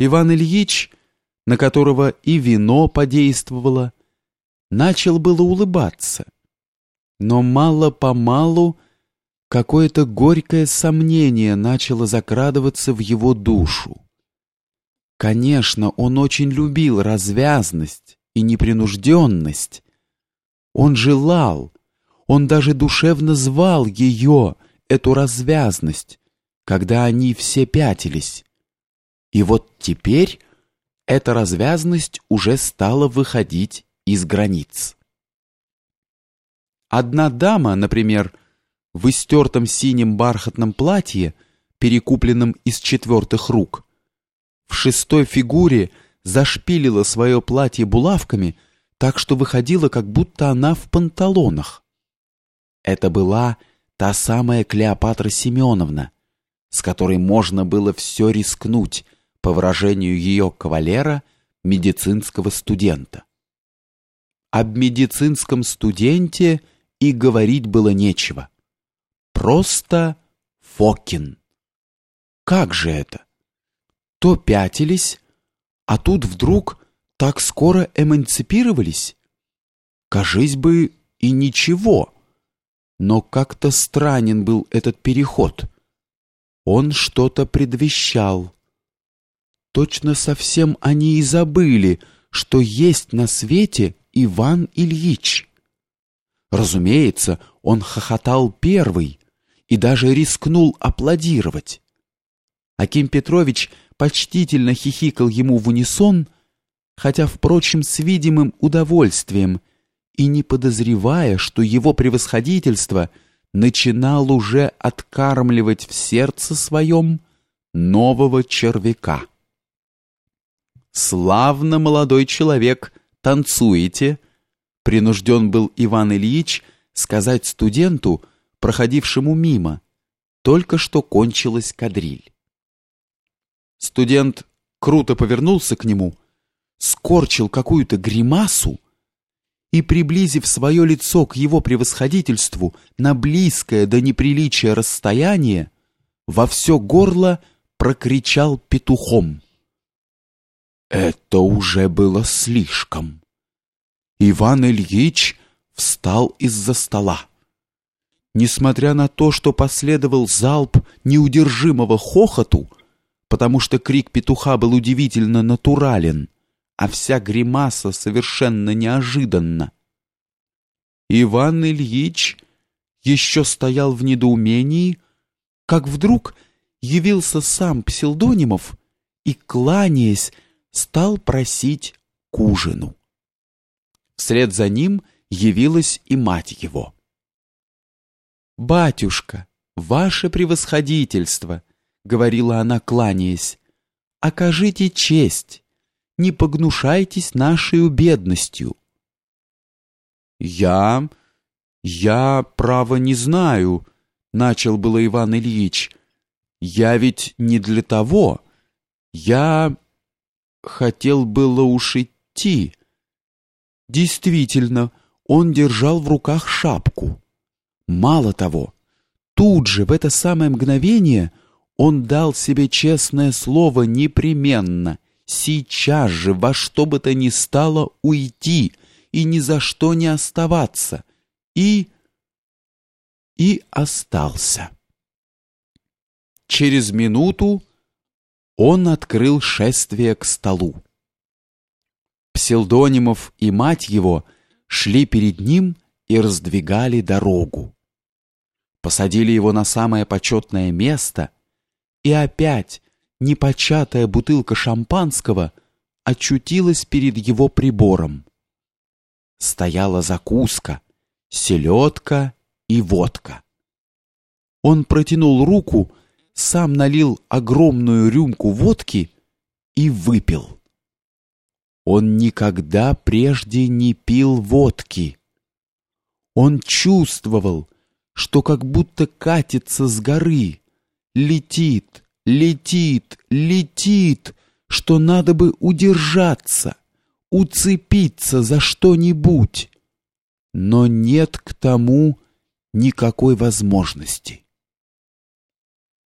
Иван Ильич, на которого и вино подействовало, начал было улыбаться, но мало-помалу какое-то горькое сомнение начало закрадываться в его душу. Конечно, он очень любил развязность и непринужденность. Он желал, он даже душевно звал ее, эту развязность, когда они все пятились. И вот теперь эта развязность уже стала выходить из границ. Одна дама, например, в истертом синем бархатном платье, перекупленном из четвертых рук, в шестой фигуре зашпилила свое платье булавками, так что выходило, как будто она в панталонах. Это была та самая Клеопатра Семеновна, с которой можно было все рискнуть, по выражению ее кавалера, медицинского студента. Об медицинском студенте и говорить было нечего. Просто Фокин. Как же это? То пятились, а тут вдруг так скоро эмансипировались? Кажись бы, и ничего. Но как-то странен был этот переход. Он что-то предвещал. Точно совсем они и забыли, что есть на свете Иван Ильич. Разумеется, он хохотал первый и даже рискнул аплодировать. Аким Петрович почтительно хихикал ему в унисон, хотя, впрочем, с видимым удовольствием и не подозревая, что его превосходительство начинал уже откармливать в сердце своем нового червяка. «Славно, молодой человек, танцуете!» Принужден был Иван Ильич сказать студенту, проходившему мимо, только что кончилась кадриль. Студент круто повернулся к нему, скорчил какую-то гримасу и, приблизив свое лицо к его превосходительству на близкое до неприличия расстояние, во все горло прокричал петухом. Это уже было слишком. Иван Ильич встал из-за стола. Несмотря на то, что последовал залп неудержимого хохоту, потому что крик петуха был удивительно натурален, а вся гримаса совершенно неожиданна. Иван Ильич еще стоял в недоумении, как вдруг явился сам Псилдонимов и, кланяясь, стал просить к ужину. Вслед за ним явилась и мать его. «Батюшка, ваше превосходительство!» — говорила она, кланяясь. «Окажите честь, не погнушайтесь нашей бедностью». «Я... я, право, не знаю», — начал было Иван Ильич. «Я ведь не для того. Я хотел было уж идти». Действительно, он держал в руках шапку. Мало того, тут же, в это самое мгновение, он дал себе честное слово непременно, сейчас же, во что бы то ни стало, уйти и ни за что не оставаться. И... и остался. Через минуту он открыл шествие к столу. Пселдонимов и мать его шли перед ним и раздвигали дорогу. Посадили его на самое почетное место, и опять непочатая бутылка шампанского очутилась перед его прибором. Стояла закуска, селедка и водка. Он протянул руку, сам налил огромную рюмку водки и выпил. Он никогда прежде не пил водки. Он чувствовал, что как будто катится с горы, летит, летит, летит, что надо бы удержаться, уцепиться за что-нибудь. Но нет к тому никакой возможности.